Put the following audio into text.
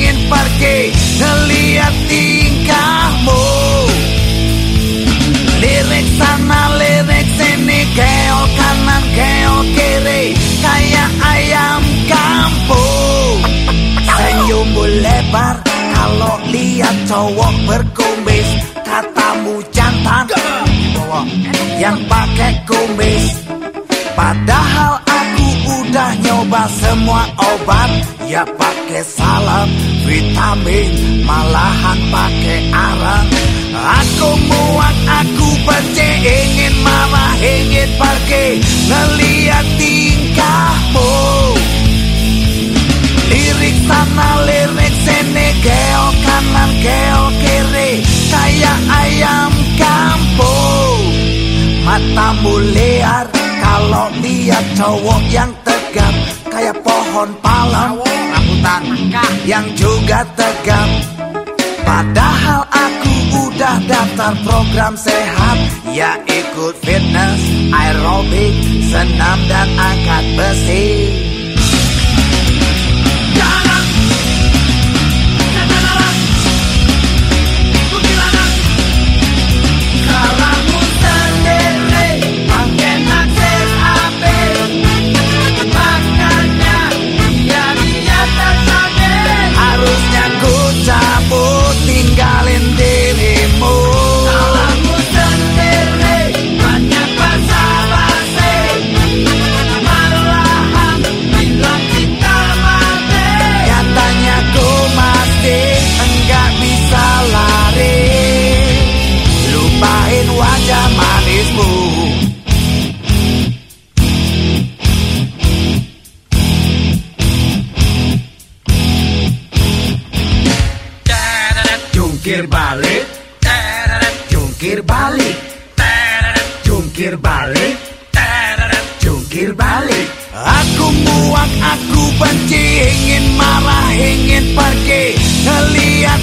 ingin pergi Ngeliat tingkahmu. Lirik sana, lirik sini keo kanan, keo kiri Kayak ayam kampung. Senyummu lebar Kalau lihat cowok berkumis Katamu jantan. Yang pakai kumis. Padahal aku udah nyoba semua obat. Ya pak pakai salep, vitamin Malahan pakai arang. Aku muak, aku benci Ingin marah, ingin pergi. Ngeliat tingkahmu. Lirik sana, lirik sini Geo kanan, geo kiri. Kayak ayam kampung. Matamu liar Kalau lihat cowok yang tegap. Kayak pohon palem Rambutan Yang juga tegap Padahal aku udah daftar program sehat Ya ikut fitness, aerobik, senam dan angkat besi Jungkir balik. Jungkir balik. Jungkir balik. Jungkir balik. Aku muak, aku benci Ingin marah, ingin pergi. Ngeliat